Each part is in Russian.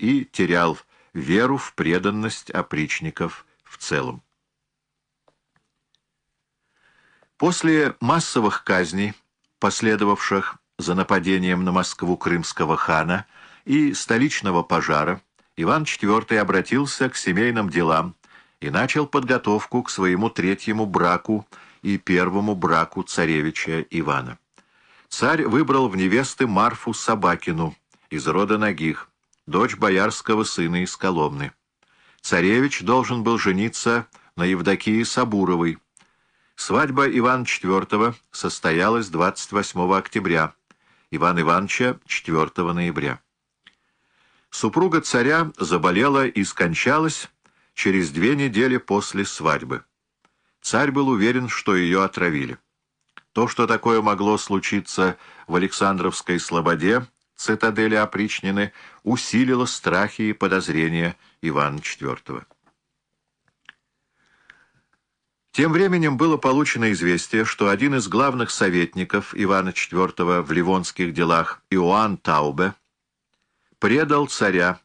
и терял веру в преданность опричников в целом. После массовых казней, последовавших за нападением на Москву крымского хана и столичного пожара, Иван IV обратился к семейным делам и начал подготовку к своему третьему браку и первому браку царевича Ивана. Царь выбрал в невесты Марфу Собакину из рода Нагих, дочь боярского сына из Коломны. Царевич должен был жениться на Евдокии Сабуровой, Свадьба Ивана IV состоялась 28 октября, Ивана Ивановича 4 ноября. Супруга царя заболела и скончалась через две недели после свадьбы. Царь был уверен, что ее отравили. То, что такое могло случиться в Александровской слободе, цитадели опричнины, усилило страхи и подозрения Ивана IV. Тем временем было получено известие, что один из главных советников Ивана IV в ливонских делах, Иоанн Таубе, предал царя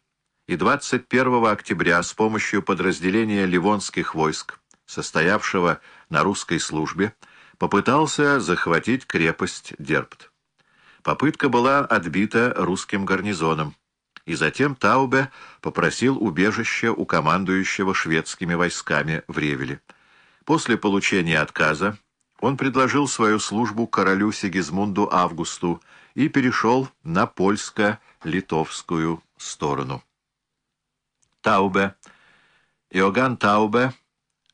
и 21 октября с помощью подразделения ливонских войск, состоявшего на русской службе, попытался захватить крепость Дербт. Попытка была отбита русским гарнизоном, и затем Таубе попросил убежища у командующего шведскими войсками в Ревеле. После получения отказа он предложил свою службу королю Сигизмунду Августу и перешел на польско-литовскую сторону. Таубе. Иоганн Таубе,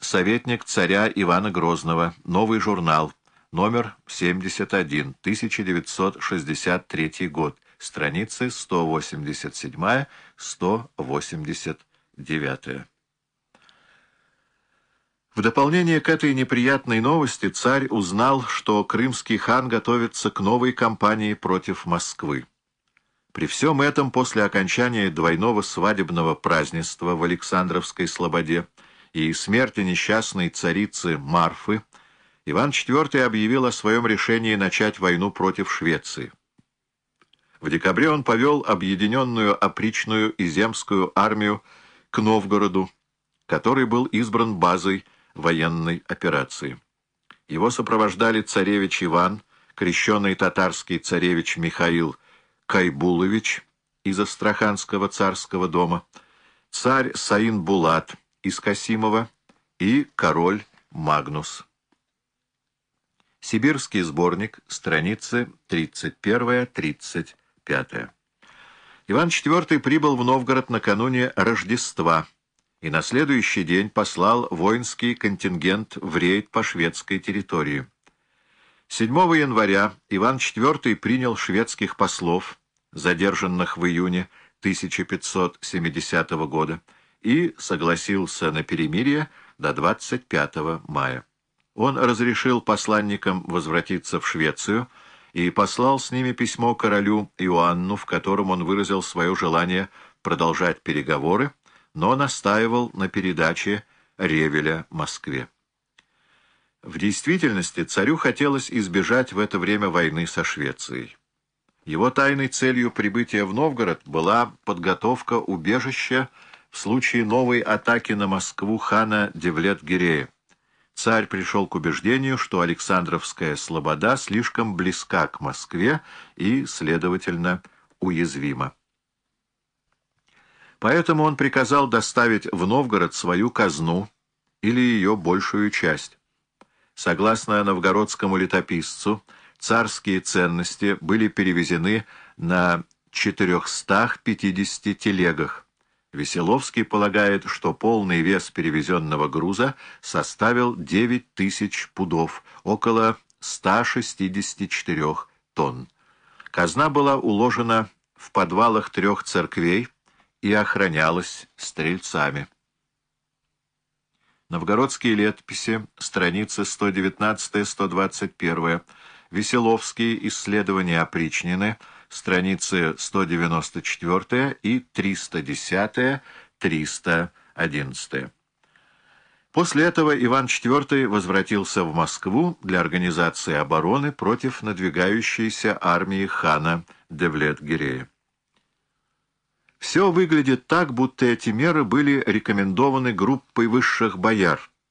советник царя Ивана Грозного, новый журнал, номер 71, 1963 год, страницы 187-189. В дополнение к этой неприятной новости царь узнал, что крымский хан готовится к новой кампании против Москвы. При всем этом, после окончания двойного свадебного празднества в Александровской Слободе и смерти несчастной царицы Марфы, Иван IV объявил о своем решении начать войну против Швеции. В декабре он повел объединенную опричную и земскую армию к Новгороду, который был избран базой военной операции. Его сопровождали царевич Иван, крещенный татарский царевич Михаил Кайбулович из Астраханского царского дома, царь Саин Булат из Касимова и король Магнус. Сибирский сборник, страницы 31-35. Иван IV прибыл в Новгород накануне Рождества, и на следующий день послал воинский контингент в рейд по шведской территории. 7 января Иван IV принял шведских послов, задержанных в июне 1570 года, и согласился на перемирие до 25 мая. Он разрешил посланникам возвратиться в Швецию и послал с ними письмо королю Иоанну, в котором он выразил свое желание продолжать переговоры, но настаивал на передаче Ревеля Москве. В действительности царю хотелось избежать в это время войны со Швецией. Его тайной целью прибытия в Новгород была подготовка убежища в случае новой атаки на Москву хана Девлет-Гирея. Царь пришел к убеждению, что Александровская слобода слишком близка к Москве и, следовательно, уязвима. Поэтому он приказал доставить в Новгород свою казну или ее большую часть. Согласно новгородскому летописцу, царские ценности были перевезены на 450 телегах. Веселовский полагает, что полный вес перевезенного груза составил 9 тысяч пудов, около 164 тонн. Казна была уложена в подвалах трех церквей, и охранялась стрельцами. Новгородские летописи, страницы 119-121, Веселовские исследования опричнины, страницы 194 и 310-311. После этого Иван IV возвратился в Москву для организации обороны против надвигающейся армии хана Девлет-Гирея. Все выглядит так, будто эти меры были рекомендованы группой высших бояр,